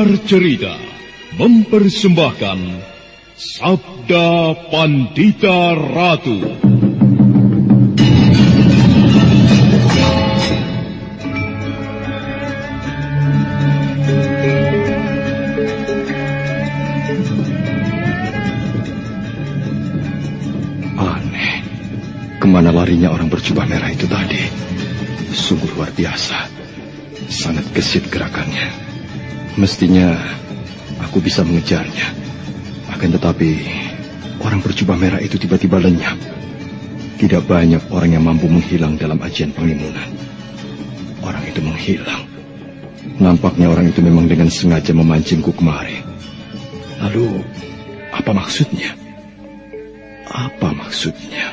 Sanggar Cerita mempersembahkan Sabda Pandita Ratu. Aneh. Ke mana larinya orang berjubah merah itu tadi? Sungguh luar biasa. Sangat gesit gerakannya. Mestinya aku bisa mengejarnya. Akan tetapi, orang berjubah merah itu tiba-tiba lenyap. Tidak banyak orang yang mampu menghilang dalam ajian penglimunan. Orang itu menghilang. Nampaknya orang itu memang dengan sengaja memancingku kemari. Lalu, apa maksudnya? Apa maksudnya?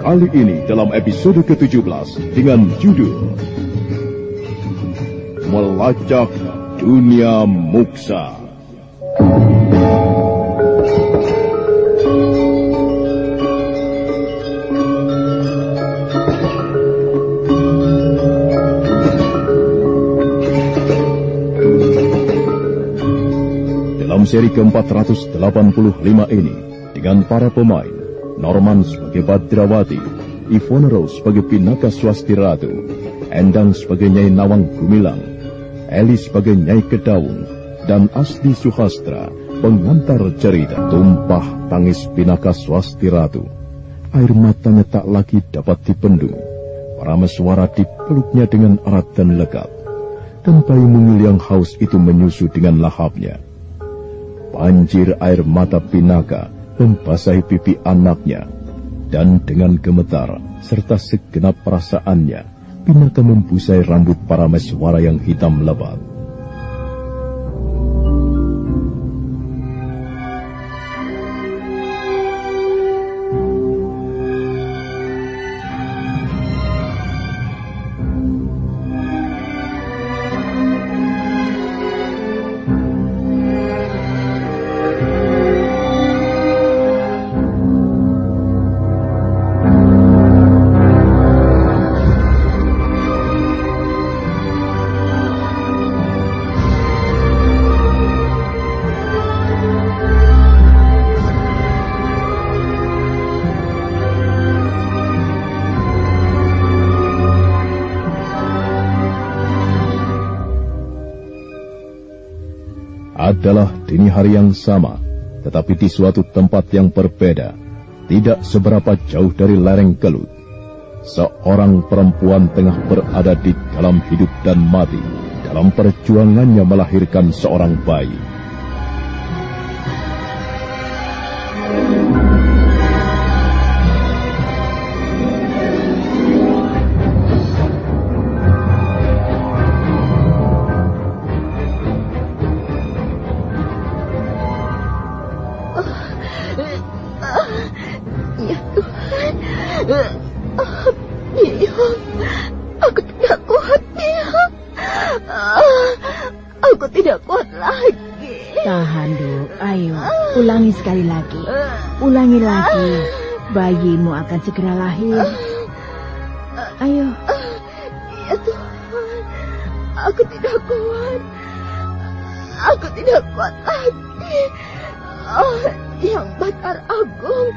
Kali ini dalam episode ke-17 dengan judul Melacak Dunia Muksa. Dalam seri ke-485 ini, dengan para pemain, Norman sebagai Badrawati, Ivone Rose sebagai Pinaka Swasti Ratu, Endang sebagai Nyai Nawang Gumilang, Eli sebagai Nyai Kedaung, dan Asdi Suhastra, pengantar cerita tumpah tangis Pinaka Swasti Ratu. Air matanya tak lagi dapat dipendung. Para meswara dipeluknya dengan erat dan lekat. Dan bayi mungil yang haus itu menyusu dengan lahapnya. Banjir air mata Pinaka membasahi pipi anaknya. Dan dengan gemetar serta segenap perasaannya, Pinaka membusai rambut para meswara yang hitam lebat. Dini hari yang sama, tetapi di suatu tempat yang berbeda, tidak seberapa jauh dari lereng Kelut. Seorang perempuan tengah berada di dalam hidup dan mati, dalam perjuangannya melahirkan seorang bayi. Bayimu akan segera lahir. Ayo. Ya Tuhan, aku tidak kuat. Aku tidak kuat lagi. Oh, yang Batar Agung.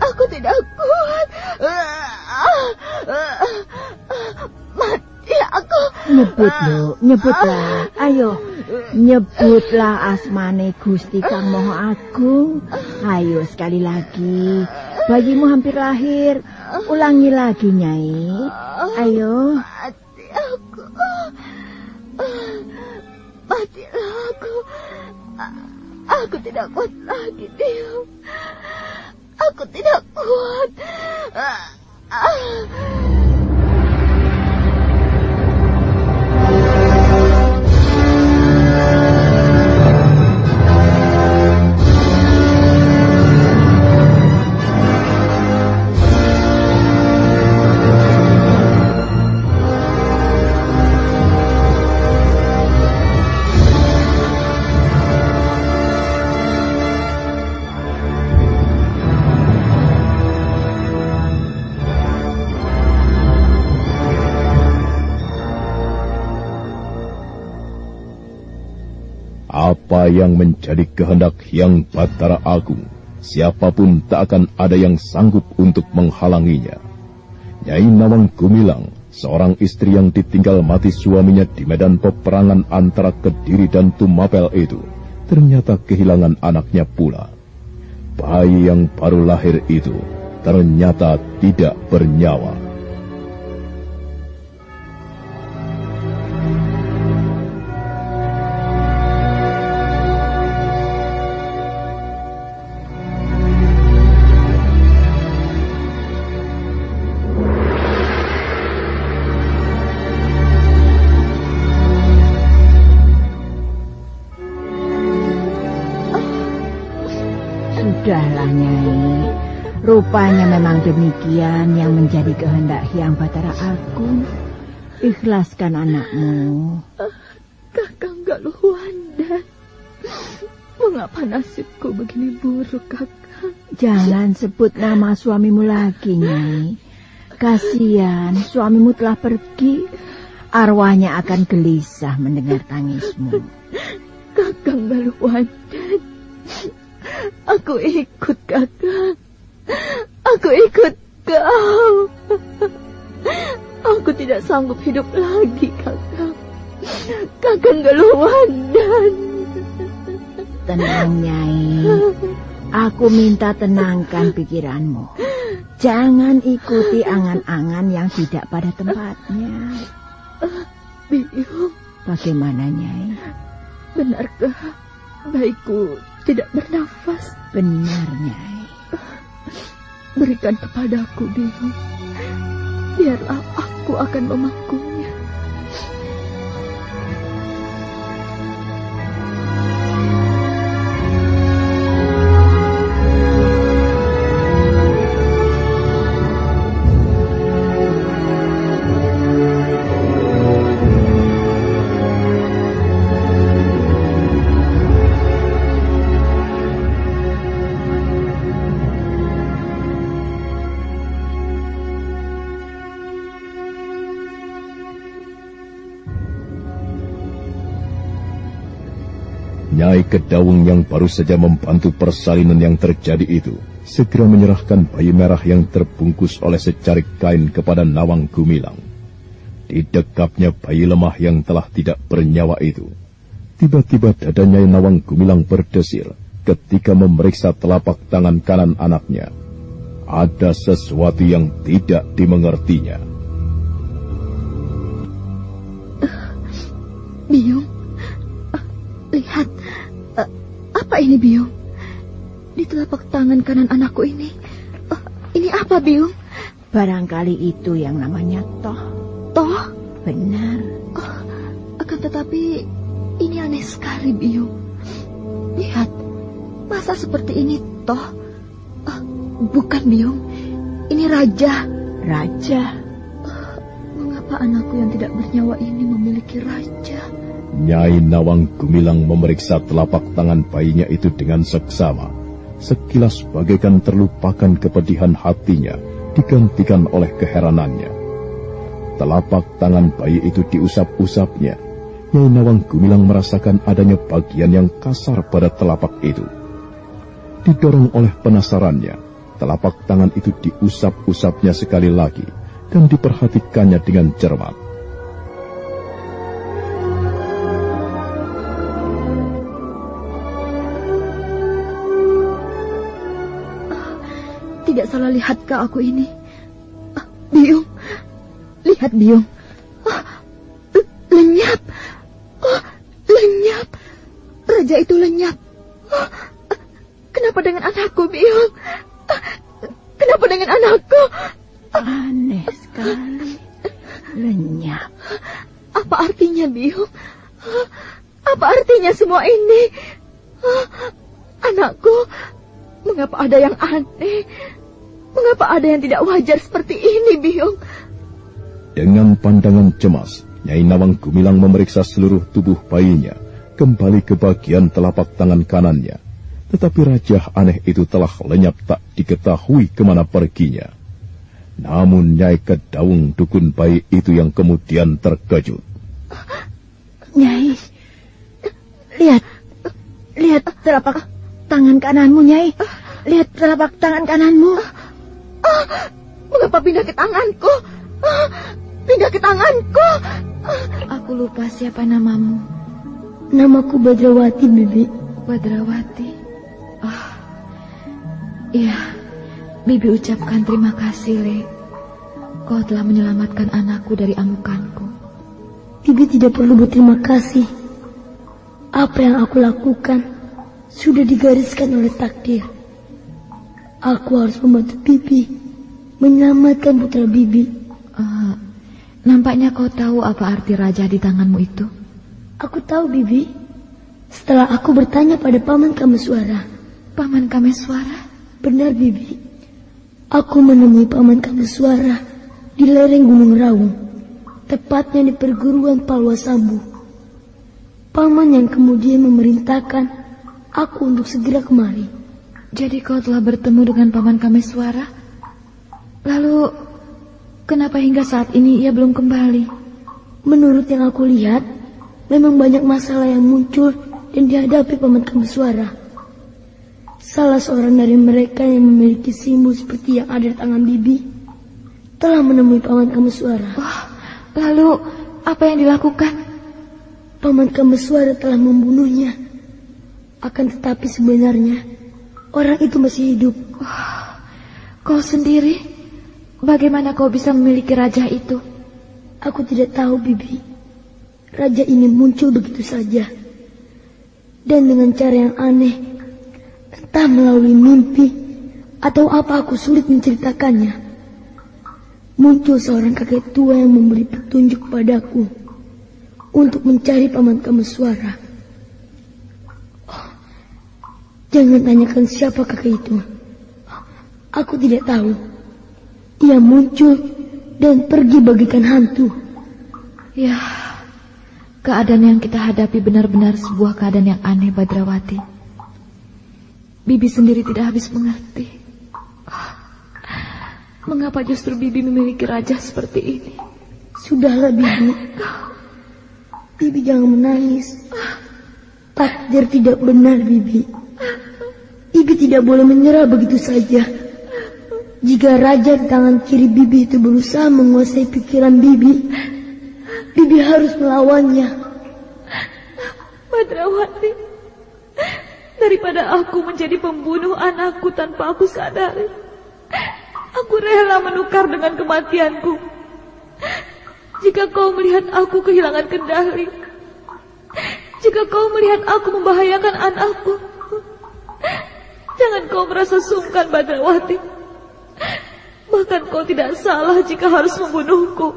Aku tidak kuat. Mati aku. Nyebut lo, nyebutlah. Ayo, nyebutlah asmane Gusti Kang Moho Agung. Ayo sekali lagi. Bayimu hampir lahir. Ulangi lagi, Nyai. Ayo. Mati aku. Matilah aku. Aku tidak kuat lagi, Dio. Aku tidak kuat. Apa yang menjadi kehendak yang Batara Agung, siapa pun tak akan ada yang sanggup untuk menghalanginya. Nyai Nawang Gumilang, seorang istri yang ditinggal mati suaminya di medan peperangan antara Kediri dan Tumapel itu, ternyata kehilangan anaknya pula. Bayi yang baru lahir itu ternyata tidak bernyawa. Rupanya memang demikian yang menjadi kehendak Hyang Batara Agung. Ikhlaskan anakmu. Kakang Galuh Wanda. Mengapa nasibku begini buruk, kakang? Jangan sebut nama suamimu lagi, Nyai. Kasihan, suamimu telah pergi. Arwahnya akan gelisah mendengar tangismu. Kakang Galuh Wanda. Aku ikut, kakang. Aku ikut kau. Aku tidak sanggup hidup lagi, kakak. Kakak geluandan. Tenang, Nyai. Aku minta tenangkan pikiranmu. Jangan ikuti angan-angan yang tidak pada tempatnya. Biu. Bagaimana, Nyai? Benarkah baikku tidak bernafas? Benar, Nyai. Berikan kepadaku, Biung. Biarlah aku akan memangkunya. Kedawung yang baru saja membantu persalinan yang terjadi itu, segera menyerahkan bayi merah yang terbungkus oleh secarik kain kepada Nawang Gumilang. Didekapnya bayi lemah yang telah tidak bernyawa itu. Tiba-tiba dada Nyai Nawang Gumilang berdesir ketika memeriksa telapak tangan kanan anaknya. Ada sesuatu yang tidak dimengertinya. Uh, ini Biung? Di telapak tangan kanan anakku ini, uh, ini apa Biung? Barangkali itu yang namanya toh. Toh? Benar. Oh, akan tetapi ini aneh sekali Biung. Lihat, masa seperti ini toh? Uh, bukan Biung, ini raja. Raja? Uh, mengapa anakku yang tidak bernyawa ini memiliki raja? Nyai Nawang Gumilang memeriksa telapak tangan bayinya itu dengan seksama. Sekilas bagaikan terlupakan kepedihan hatinya, digantikan oleh keheranannya. Telapak tangan bayi itu diusap-usapnya. Nyai Nawang Gumilang merasakan adanya bagian yang kasar pada telapak itu. Didorong oleh penasarannya, telapak tangan itu diusap-usapnya sekali lagi dan diperhatikannya dengan cermat. Tidak salah lihatkah aku ini? Ah, Biung, lihat Biung. Ah, lenyap. Oh, lenyap. Raja itu lenyap. Oh, kenapa dengan anakku, Biung? Ah, kenapa dengan anakku? Aneh sekali. Lenyap. Apa artinya, Biung? Apa artinya semua ini? Anakku, mengapa ada yang aneh? Mengapa ada yang tidak wajar seperti ini, Biung? Dengan pandangan cemas, Nyai Nawang Gumilang memeriksa seluruh tubuh bayinya, kembali ke bagian telapak tangan kanannya. Tetapi raja aneh itu telah lenyap tak diketahui ke mana perginya. Namun Nyai Kedaung dukun bayi itu yang kemudian terkejut. Nyai, lihat, lihat telapak tangan kananmu, Nyai. Lihat telapak tangan kananmu. Ah, mengapa pindah ke tanganku? Ah, pindah ke tanganku. Ah. Aku lupa siapa namamu. Namaku Badrawati, Bibi. Badrawati. Ah, iya. Bibi ucapkan terima kasih, Le. Kau telah menyelamatkan anakku dari amukanku. Bibi tidak perlu berterima kasih. Apa yang aku lakukan sudah digariskan oleh takdir. Aku harus membantu Bibi menyelamatkan putra Bibi. Uh, nampaknya kau tahu apa arti raja di tanganmu itu. Aku tahu Bibi. Setelah aku bertanya pada paman Kameswara. Paman Kameswara? Benar Bibi. Aku menemui paman Kameswara di lereng Gunung Raung, tepatnya di perguruan Palwasambu. Paman yang kemudian memerintahkan aku untuk segera kemari. Jadi kau telah bertemu dengan Paman Kameswara? Lalu, kenapa hingga saat ini ia belum kembali? Menurut yang aku lihat, memang banyak masalah yang muncul dan dihadapi Paman Kameswara. Salah seorang dari mereka yang memiliki simbol seperti yang ada di tangan Bibi telah menemui Paman Kameswara. Oh, lalu apa yang dilakukan? Paman Kameswara telah membunuhnya. Akan tetapi sebenarnya Orang itu masih hidup. Oh, kau sendiri? Bagaimana kau bisa memiliki raja itu? Aku tidak tahu, Bibi. Raja ini muncul begitu saja. Dan dengan cara yang aneh. Entah melalui mimpi atau apa aku sulit menceritakannya. Muncul seorang kakek tua yang memberi petunjuk padaku untuk mencari paman kamu suara. Jangan tanyakan siapa kakek itu. Aku tidak tahu. Ia muncul dan pergi bagikan hantu. Ya, keadaan yang kita hadapi benar-benar sebuah keadaan yang aneh, Badrawati. Bibi sendiri tidak habis mengerti. Mengapa justru Bibi memiliki raja seperti ini? Sudahlah, Bibi. Bibi jangan menangis. Takdir tidak benar, Bibi. Bibi tidak boleh menyerah begitu saja. Jika raja di tangan kiri Bibi itu berusaha menguasai pikiran Bibi, Bibi harus melawannya. Badrawati, daripada aku menjadi pembunuh anakku tanpa aku sadari, aku rela menukar dengan kematianku. Jika kau melihat aku kehilangan kendali, jika kau melihat aku membahayakan anakku, jangan kau merasa sungkan Badrawati. Bahkan kau tidak salah jika harus membunuhku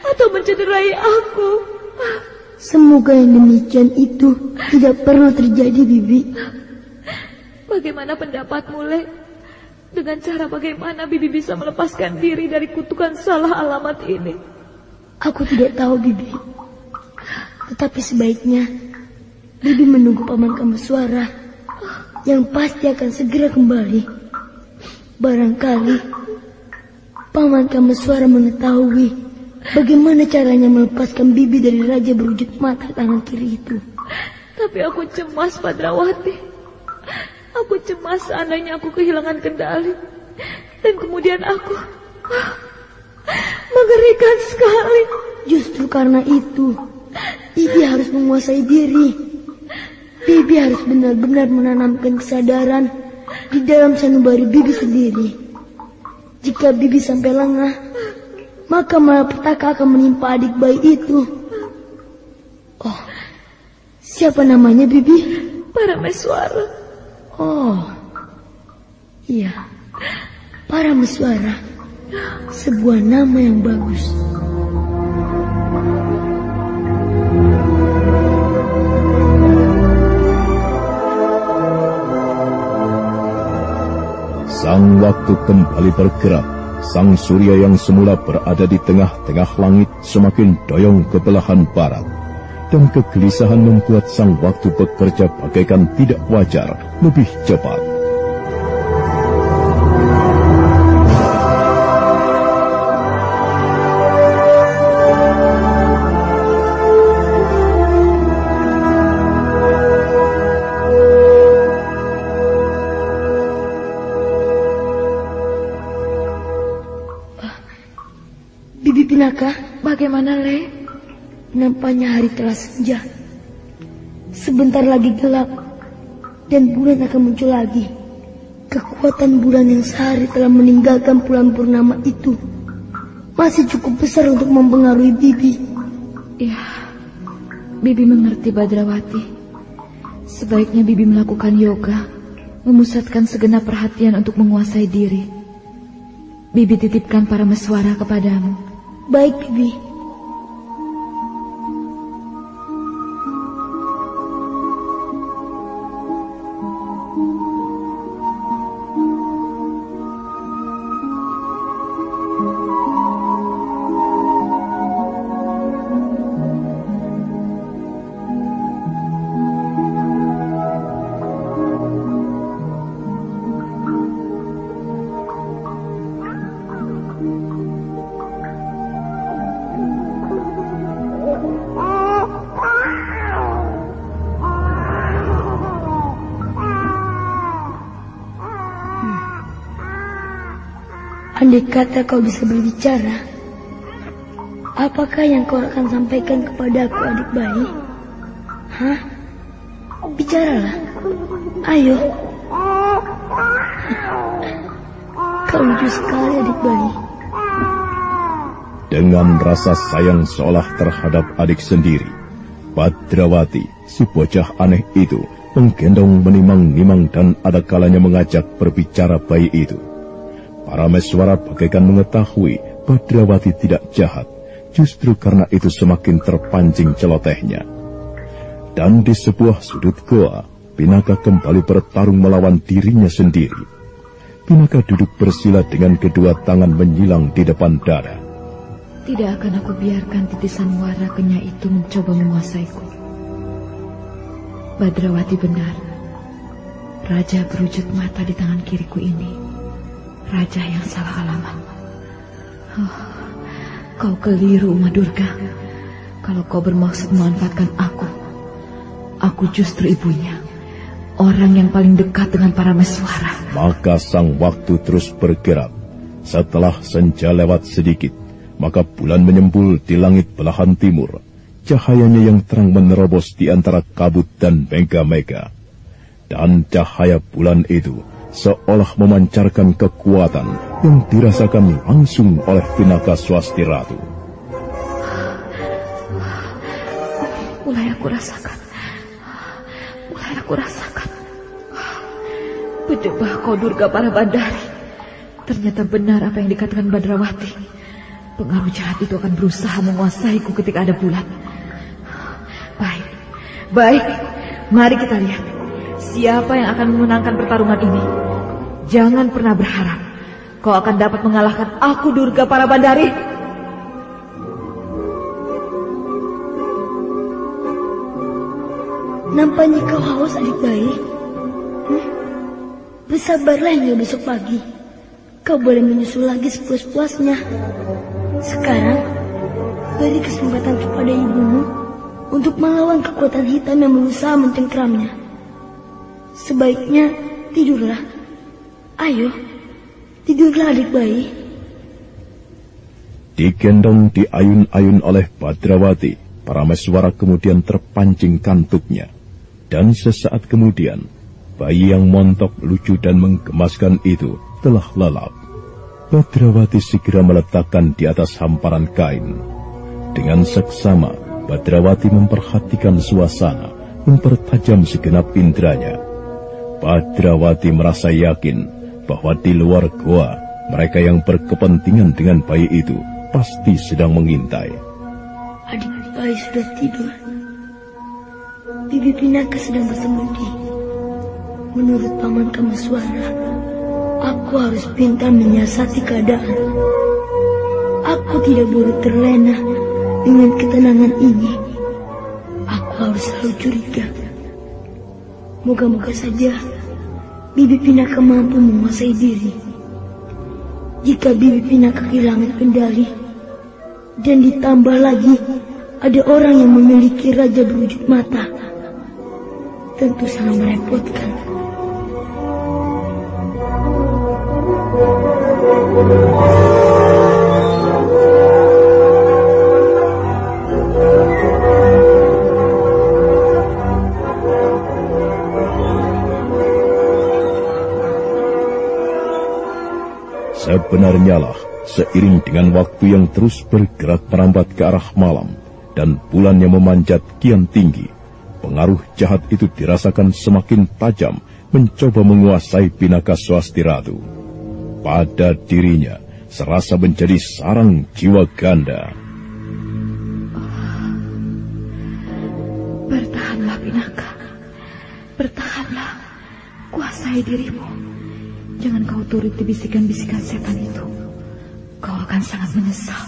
atau mencederai aku. Semoga yang demikian itu tidak perlu terjadi, Bibi. Bagaimana pendapatmu, Le? Dengan cara bagaimana Bibi bisa melepaskan diri dari kutukan salah alamat ini? Aku tidak tahu, Bibi. Tetapi sebaiknya Bibi menunggu paman kamu suara yang pasti akan segera kembali. Barangkali paman kamu suara mengetahui Bagaimana caranya melepaskan bibi dari raja berwujud mata tangan kiri itu? Tapi aku cemas, Padrawati. Aku cemas seandainya aku kehilangan kendali. Dan kemudian aku... Mengerikan sekali. Justru karena itu, Bibi harus menguasai diri. Bibi harus benar-benar menanamkan kesadaran di dalam sanubari Bibi sendiri. Jika Bibi sampai lengah, maka malapetaka akan menimpa adik bayi itu. Oh, siapa namanya Bibi? Parameswara. Oh, iya, Parameswara. Sebuah nama yang bagus. Sang waktu kembali bergerak Sang surya yang semula berada di tengah-tengah langit semakin doyong ke belahan barat. Dan kegelisahan membuat sang waktu bekerja bagaikan tidak wajar, lebih cepat. Bagaimana, Le? Nampaknya hari telah senja. Sebentar lagi gelap dan bulan akan muncul lagi. Kekuatan bulan yang sehari telah meninggalkan bulan purnama itu masih cukup besar untuk mempengaruhi Bibi. Ya, Bibi mengerti Badrawati. Sebaiknya Bibi melakukan yoga, memusatkan segenap perhatian untuk menguasai diri. Bibi titipkan para meswara kepadamu. Baik, Bibi. Andai kata kau bisa berbicara, apakah yang kau akan sampaikan kepada aku adik bayi? Hah? Bicaralah. Ayo. Kau lucu sekali adik bayi. Dengan rasa sayang seolah terhadap adik sendiri, Badrawati, si bocah aneh itu, menggendong menimang-nimang dan ada kalanya mengajak berbicara bayi itu. Para meswara bagaikan mengetahui Badrawati tidak jahat, justru karena itu semakin terpancing celotehnya. Dan di sebuah sudut goa, Pinaka kembali bertarung melawan dirinya sendiri. Pinaka duduk bersila dengan kedua tangan menyilang di depan dada. Tidak akan aku biarkan titisan wara kenya itu mencoba menguasaiku. Badrawati benar. Raja berwujud mata di tangan kiriku ini Raja yang salah alamat. Oh, kau keliru, Uma Durga. Kalau kau bermaksud memanfaatkan aku, aku justru ibunya. Orang yang paling dekat dengan para meswara. Maka sang waktu terus bergerak. Setelah senja lewat sedikit, maka bulan menyembul di langit belahan timur. cahayanya yang terang menerobos di antara kabut dan mega-mega. Dan cahaya bulan itu seolah memancarkan kekuatan yang dirasakan langsung oleh Pinaka Swasti Ratu. Mulai aku rasakan. Mulai aku rasakan. Bejebah kau Durga para bandari. Ternyata benar apa yang dikatakan Badrawati. Pengaruh jahat itu akan berusaha menguasaiku ketika ada bulan. Baik, baik. Mari kita lihat siapa yang akan memenangkan pertarungan ini. Jangan pernah berharap kau akan dapat mengalahkan aku Durga para bandari. Nampaknya kau haus adik bayi. Hmm? Bersabarlah hingga besok pagi. Kau boleh menyusul lagi sepuas-puasnya. Sekarang, beri kesempatan kepada ibumu untuk melawan kekuatan hitam yang berusaha mencengkramnya. Sebaiknya tidurlah. Ayo, tidurlah adik bayi. Digendong di ayun-ayun oleh Badrawati, para meswara kemudian terpancing kantuknya. Dan sesaat kemudian, bayi yang montok, lucu dan menggemaskan itu telah lelap. Badrawati segera meletakkan di atas hamparan kain. Dengan seksama, Badrawati memperhatikan suasana, mempertajam segenap indranya. Badrawati merasa yakin bahwa di luar goa mereka yang berkepentingan dengan bayi itu pasti sedang mengintai. Adik bayi sudah tidur. Bibi Pinaka sedang bersembunyi. Menurut paman kamu suara, aku harus pintar menyiasati keadaan. Aku tidak boleh terlena dengan ketenangan ini. Aku harus selalu curiga. Moga-moga saja Bibi Pinaka mampu menguasai diri. Jika Bibi Pinaka kehilangan kendali, dan ditambah lagi ada orang yang memiliki raja berwujud mata, tentu sangat merepotkan. Sebenarnya lah, seiring dengan waktu yang terus bergerak merambat ke arah malam, dan bulan yang memanjat kian tinggi, pengaruh jahat itu dirasakan semakin tajam mencoba menguasai Pinaka Swasti Ratu. Pada dirinya, serasa menjadi sarang jiwa ganda. Bertahanlah Pinaka. Bertahanlah. Kuasai dirimu. Jangan kau turuti bisikan-bisikan setan itu. Kau akan sangat menyesal.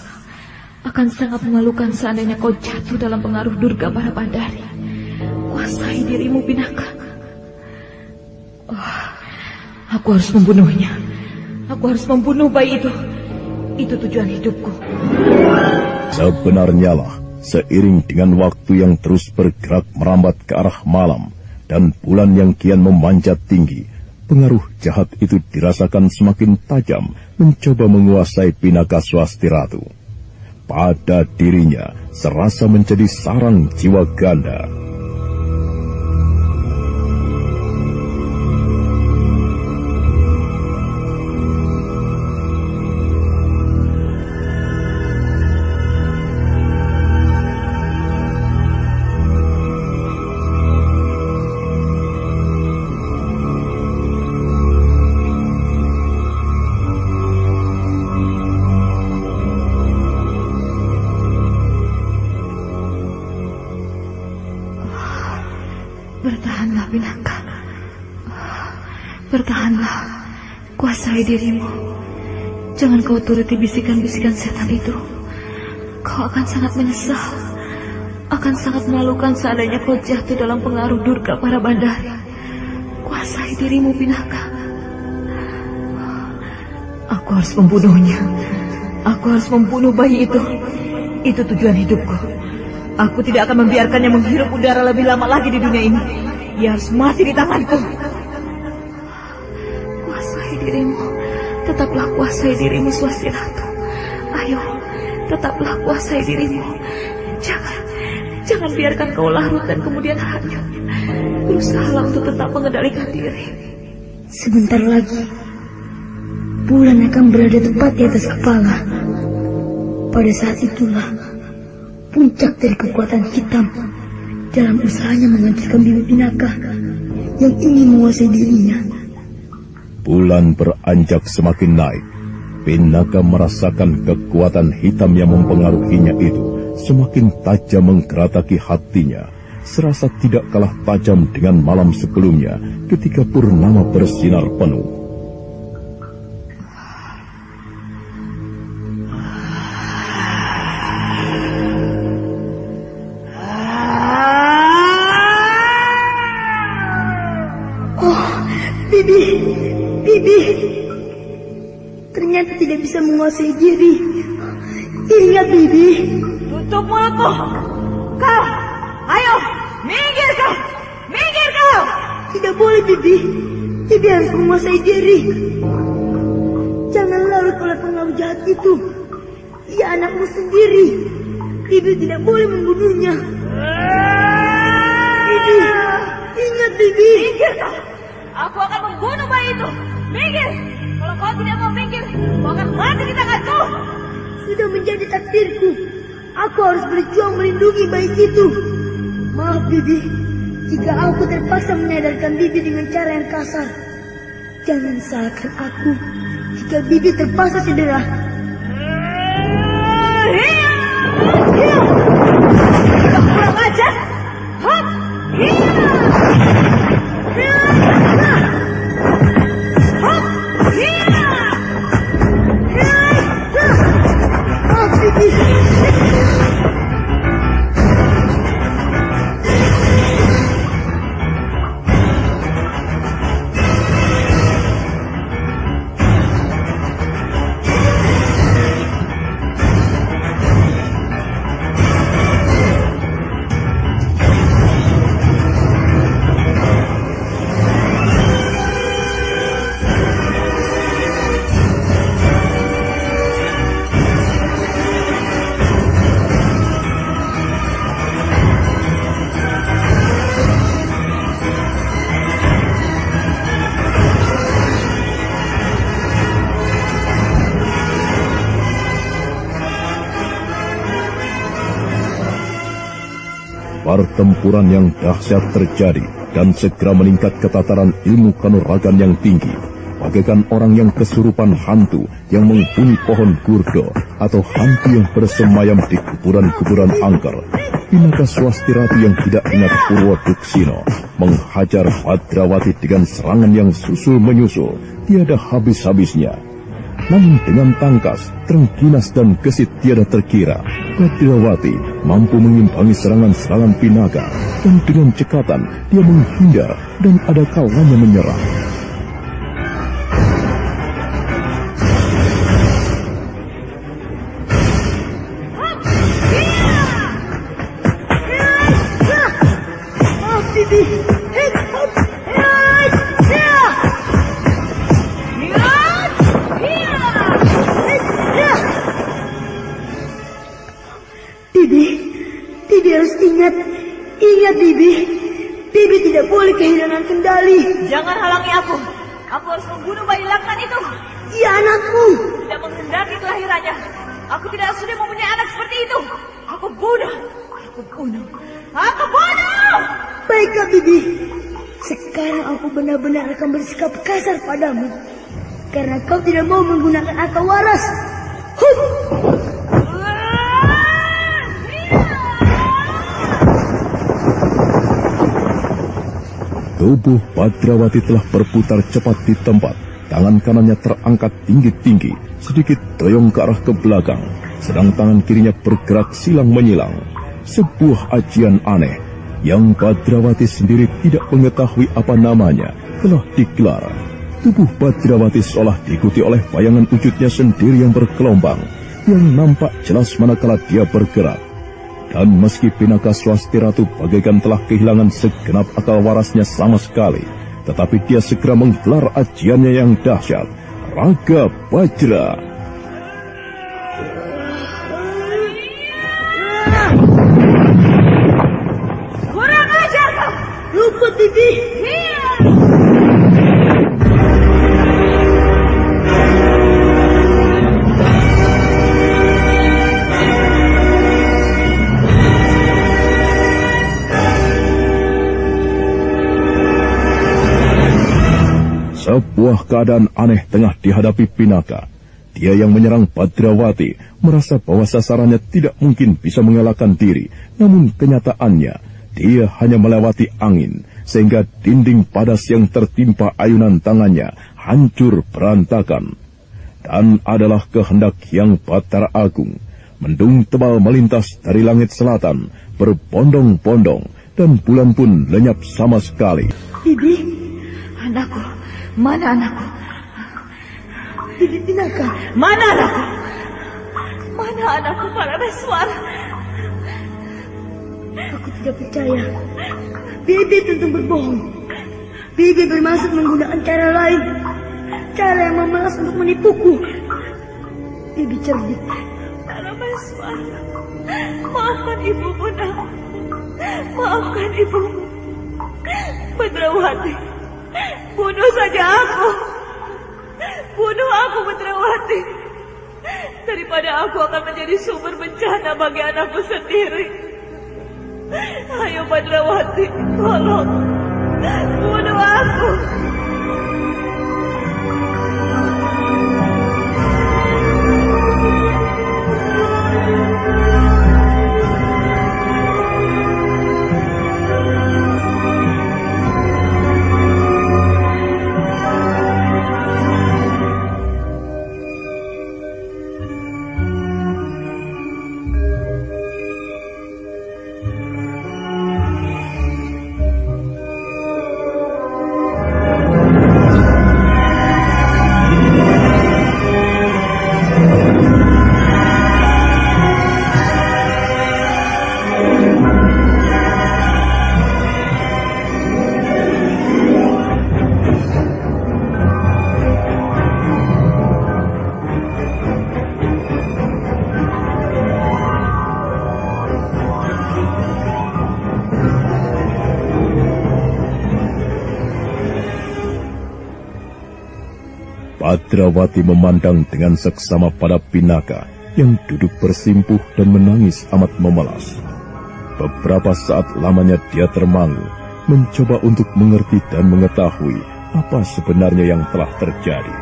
Akan sangat memalukan seandainya kau jatuh dalam pengaruh Durga para Pandari. Kuasai dirimu, Pinaka. Oh, aku harus membunuhnya. Aku harus membunuh bayi itu. Itu tujuan hidupku. Sebenarnya lah, seiring dengan waktu yang terus bergerak merambat ke arah malam, dan bulan yang kian memanjat tinggi, pengaruh jahat itu dirasakan semakin tajam mencoba menguasai Pinaka Swasti Ratu. Pada dirinya serasa menjadi sarang jiwa ganda. Dirimu. Jangan kau turuti bisikan-bisikan setan itu. Kau akan sangat menyesal. Akan sangat memalukan seandainya kau jatuh dalam pengaruh durga para bandari. Kuasai dirimu, Pinaka. Aku harus membunuhnya. Aku harus membunuh bayi itu. Itu tujuan hidupku. Aku tidak akan membiarkannya menghirup udara lebih lama lagi di dunia ini. Dia harus mati di tanganku. Tetaplah kuasai dirimu Swasti Ratu. Ayo, tetaplah kuasai dirimu. Jangan, Jangan biarkan kau larut dan kemudian hanyut. Berusahalah untuk tetap mengendalikan diri. Sebentar lagi, bulan akan berada tepat di atas kepala. Pada saat itulah, puncak dari kekuatan hitam dalam usahanya menghancurkan Bibi Pinaka yang ingin menguasai dirinya. Bulan beranjak semakin naik. Pinaka merasakan kekuatan hitam yang mempengaruhinya itu semakin tajam menggerataki hatinya. Serasa tidak kalah tajam dengan malam sebelumnya ketika purnama bersinar penuh. Menguasai diri. Ingat, Bibi. Tutup mulutmu. Kau, ayo, minggir kau. Minggir kau. Tidak boleh, Bibi. Bibi harus menguasai diri. Jangan larut oleh pengaruh jahat itu. Ia anakmu sendiri. Bibi tidak boleh membunuhnya. Bibi, ingat Bibi. Minggir kau. Aku akan membunuh bayi itu. Minggir. Kalau kau tidak mau minggir, kau akan mati di tanganku. Sudah menjadi takdirku. Aku harus berjuang melindungi bayi itu. Maaf, Bibi. Jika aku terpaksa menyadarkan Bibi dengan cara yang kasar. Jangan salahkan aku jika Bibi terpaksa cedera. Hiya! Hiya! Kurang ajar! Hop! Hiya! Pertempuran yang dahsyat terjadi dan segera meningkat ketataran ilmu kanuragan yang tinggi. Bagaikan orang yang kesurupan hantu yang menghuni pohon gurdo atau hantu yang bersemayam di kuburan-kuburan angker. Pinaka Swastirati yang tidak ingat Purwo Duksino menghajar Badrawati dengan serangan yang susul menyusul tiada habis-habisnya namun dengan tangkas, terengginas dan gesit tiada terkira, Badrawati mampu mengimbangi serangan-serangan Pinaka, dan dengan cekatan dia menghindar dan ada kalanya menyerang. Jangan halangi aku. Aku harus membunuh bayi laknat itu. Iya anakku. Tidak menghendaki kelahirannya. Aku tidak sudah mempunyai anak seperti itu. Aku bunuh. Aku bunuh. Aku bunuh. Baiklah Bibi. Sekarang aku benar-benar akan bersikap kasar padamu. Karena kau tidak mau menggunakan akal waras. Tubuh Badrawati telah berputar cepat di tempat. Tangan kanannya terangkat tinggi-tinggi, sedikit doyong ke arah ke belakang, sedang tangan kirinya bergerak silang menyilang. Sebuah ajian aneh yang Badrawati sendiri tidak mengetahui apa namanya telah digelar. Tubuh Badrawati seolah diikuti oleh bayangan wujudnya sendiri yang bergelombang, yang nampak jelas manakala dia bergerak. Dan meski Pinaka Swasti Ratu bagaikan telah kehilangan segenap akal warasnya sama sekali, tetapi dia segera menggelar ajiannya yang dahsyat, Raga Bajra. Kurang ajar kau, luput. Sebuah keadaan aneh tengah dihadapi Pinaka. Dia yang menyerang Badrawati merasa bahwa sasarannya tidak mungkin bisa mengalahkan diri. Namun kenyataannya, dia hanya melewati angin sehingga dinding padas yang tertimpa ayunan tangannya hancur berantakan. Dan adalah kehendak yang Batara Agung. Mendung tebal melintas dari langit selatan, berbondong-bondong, dan bulan pun lenyap sama sekali. Bibi, Anakku, mana anakku? Bibi Pinaka. Mana anakku? Mana anakku para Meswara? Aku tidak percaya. Bibi tentu berbohong. Bibi bermaksud menggunakan cara lain. Cara yang memelas untuk menipuku. Bibi cerdik. Para Meswara, maafkan ibumu nak. Maafkan ibumu. Badrawati, bunuh saja aku. Bunuh aku Badrawati. Daripada aku akan menjadi sumber bencana bagi anakku sendiri. Ayo Badrawati, tolong. Bunuh aku. Badrawati memandang dengan seksama pada Pinaka yang duduk bersimpuh dan menangis amat memelas. Beberapa saat lamanya dia termangu, mencoba untuk mengerti dan mengetahui apa sebenarnya yang telah terjadi.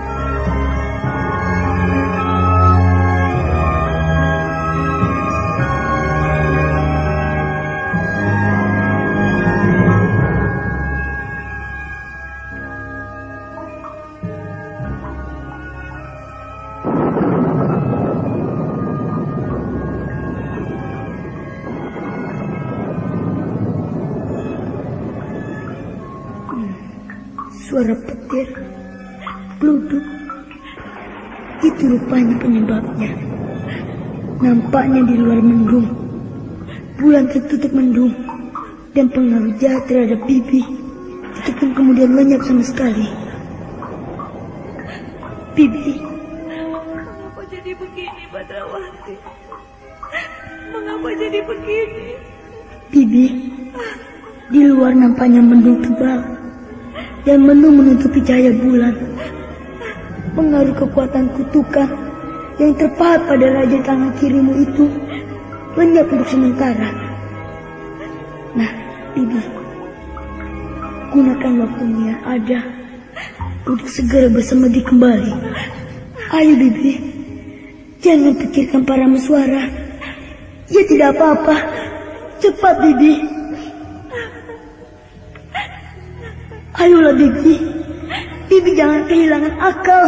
Nampaknya di luar mendung. Bulan tertutup mendung. Dan pengaruh jahat terhadap Bibi. Itu pun kemudian lenyap sama sekali. Bibi, Mengapa jadi begini, Badrawati? Mengapa jadi begini? Bibi, di luar nampaknya mendung tebal. Dan mendung menutupi cahaya bulan. Pengaruh kekuatan kutukan yang terpahat pada raja tangan kirimu itu lenyap untuk sementara. Nah, Bibi, gunakan waktumu yang ada untuk segera bersemedi kembali. Ayo, Bibi, jangan pikirkan para meswara. Ya tidak apa-apa. Cepat, Bibi. Ayolah, Bibi. Bibi jangan kehilangan akal.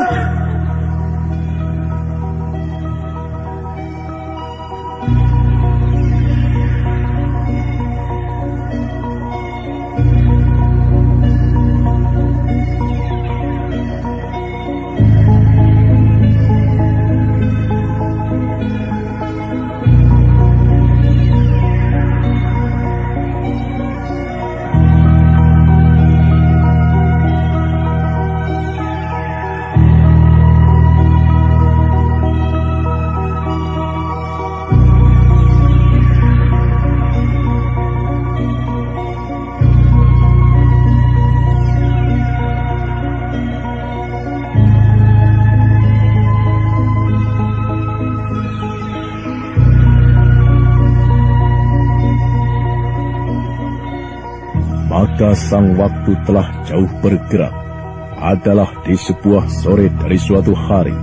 Ketika sang waktu telah jauh bergerak, adalah di sebuah sore dari suatu hari,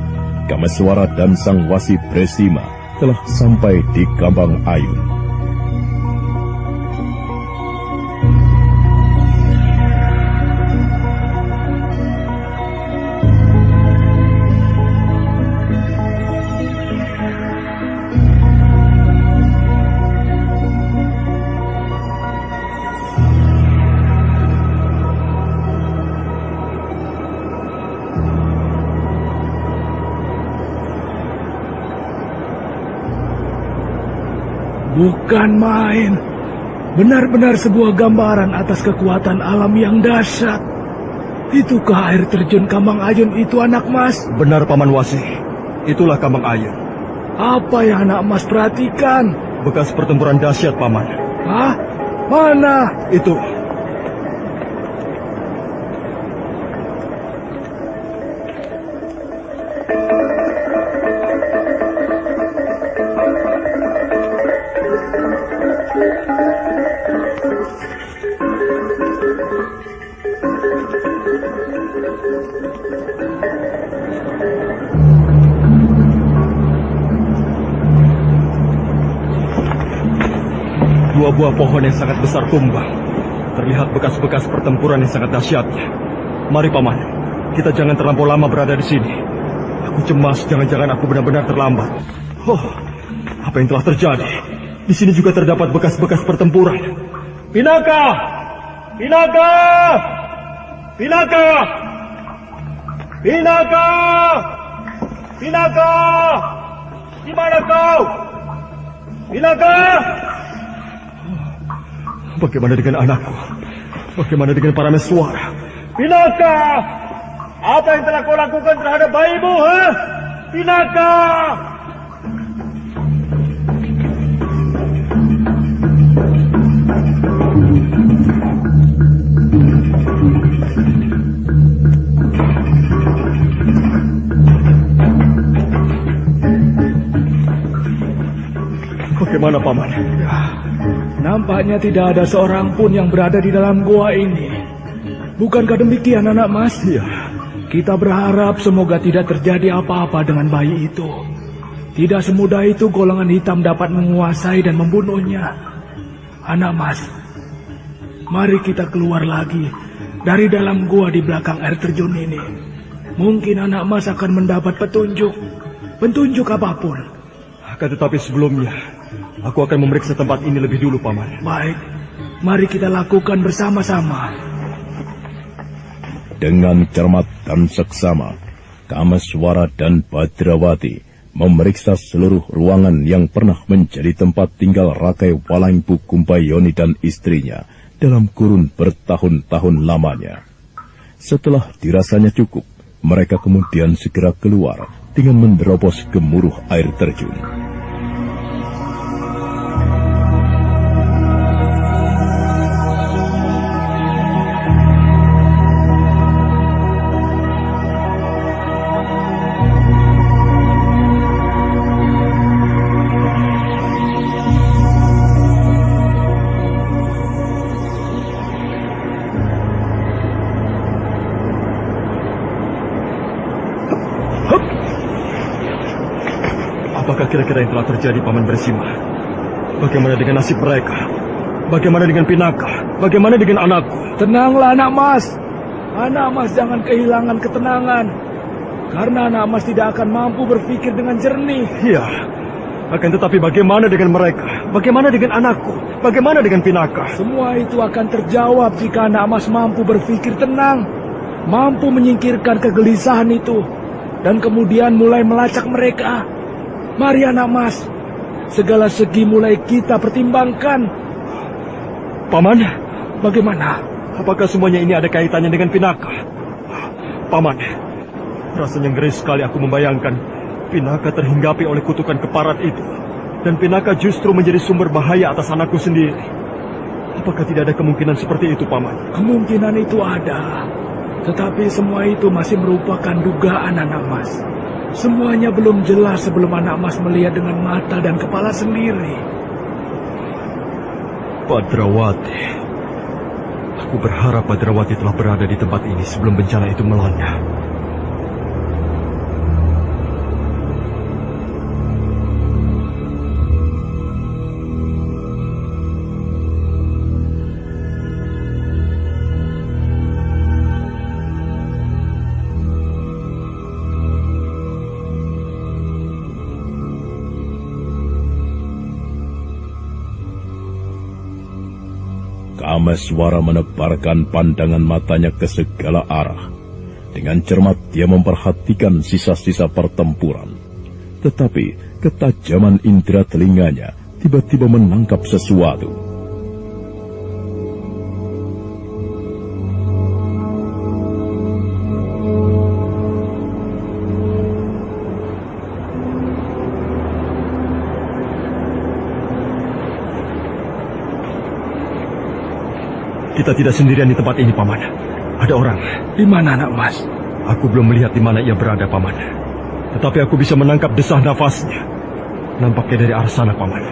Kameswara dan sang wasi Bresima telah sampai di Gambang Ayun. Bukan main. Benar-benar sebuah gambaran atas kekuatan alam yang dahsyat. Itukah air terjun Kambang Ayun itu anak mas? Benar Paman Wasi. Itulah Kambang Ayun. Apa yang anak mas perhatikan? Bekas pertempuran dahsyat Paman. Hah? Mana? Itu. Dua buah pohon yang sangat besar tumbang. Terlihat bekas-bekas pertempuran yang sangat dahsyatnya. Mari paman, kita jangan terlampau lama berada di sini. Aku cemas, jangan-jangan aku benar-benar terlambat. Oh, apa yang telah terjadi? Di sini juga terdapat bekas-bekas pertempuran. Pinaka! Pinaka! Pinaka! Pinaka! Pinaka! Di mana kau? Pinaka! Bagaimana dengan anakku? Bagaimana dengan para meswara? Pinaka! Apa yang telah kau lakukan terhadap bayimu, ha? Pinaka! Bagaimana, Paman? Nampaknya tidak ada seorang pun yang berada di dalam gua ini. Bukankah demikian anak mas? Ya. Kita berharap semoga tidak terjadi apa-apa dengan bayi itu. Tidak semudah itu golongan hitam dapat menguasai dan membunuhnya. Anak mas, mari kita keluar lagi dari dalam gua di belakang air terjun ini. Mungkin anak mas akan mendapat petunjuk. Petunjuk apa pun. Akan tetapi sebelumnya, aku akan memeriksa tempat ini lebih dulu, Paman. Baik, mari kita lakukan bersama-sama. Dengan cermat dan seksama, Kameswara dan Badrawati memeriksa seluruh ruangan yang pernah menjadi tempat tinggal Rakai Walangpu Kumbayoni dan istrinya dalam kurun bertahun-tahun lamanya. Setelah dirasanya cukup, mereka kemudian segera keluar dengan menerobos gemuruh air terjun. Apakah kira-kira yang telah terjadi Paman Bersima? Bagaimana dengan nasib mereka? Bagaimana dengan Pinaka? Bagaimana dengan anakku? Tenanglah anak mas. Anak mas jangan kehilangan ketenangan. Karena anak mas tidak akan mampu berpikir dengan jernih. Iya. Akan tetapi bagaimana dengan mereka? Bagaimana dengan anakku? Bagaimana dengan Pinaka? Semua itu akan terjawab jika anak mas mampu berpikir tenang. Mampu menyingkirkan kegelisahan itu. Dan kemudian mulai melacak mereka. Mari anak mas. Segala segi mulai kita pertimbangkan. Paman, Bagaimana? apakah semuanya ini ada kaitannya dengan Pinaka? Paman, rasanya ngeri sekali aku membayangkan Pinaka terhinggapi oleh kutukan keparat itu. Dan Pinaka justru menjadi sumber bahaya atas anakku sendiri. Apakah tidak ada kemungkinan seperti itu, Paman? Kemungkinan itu ada. Tetapi semua itu masih merupakan dugaan anak mas. Semuanya belum jelas sebelum anak mas melihat dengan mata dan kepala sendiri. Padrawati. Aku berharap Badrawati telah berada di tempat ini sebelum bencana itu melanda. Kameswara menebarkan pandangan matanya ke segala arah. Dengan cermat dia memperhatikan sisa-sisa pertempuran. Tetapi ketajaman indera telinganya tiba-tiba menangkap sesuatu. Kita tidak sendirian di tempat ini, Paman. Ada orang. Di mana anak mas? Aku belum melihat di mana ia berada, Paman. Tetapi aku bisa menangkap desah nafasnya. Nampaknya dari arah sana, Paman.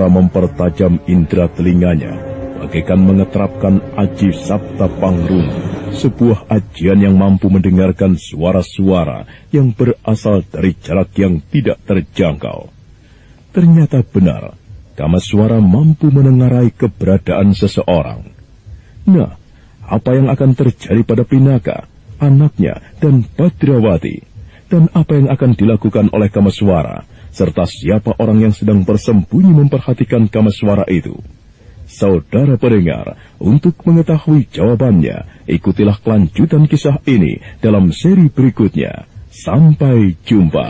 Suara mempertajam indera telinganya, bagaikan mengeterapkan aji sabta pangrung, sebuah ajian yang mampu mendengarkan suara-suara yang berasal dari jarak yang tidak terjangkau. Ternyata benar, suara mampu menengarai keberadaan seseorang. Nah, apa yang akan terjadi pada Pinaka, anaknya, dan Badrawati? Dan apa yang akan dilakukan oleh Kamaswara serta siapa orang yang sedang bersembunyi memperhatikan kamaswara itu. Saudara pendengar, untuk mengetahui jawabannya, ikutilah kelanjutan kisah ini dalam seri berikutnya. Sampai jumpa.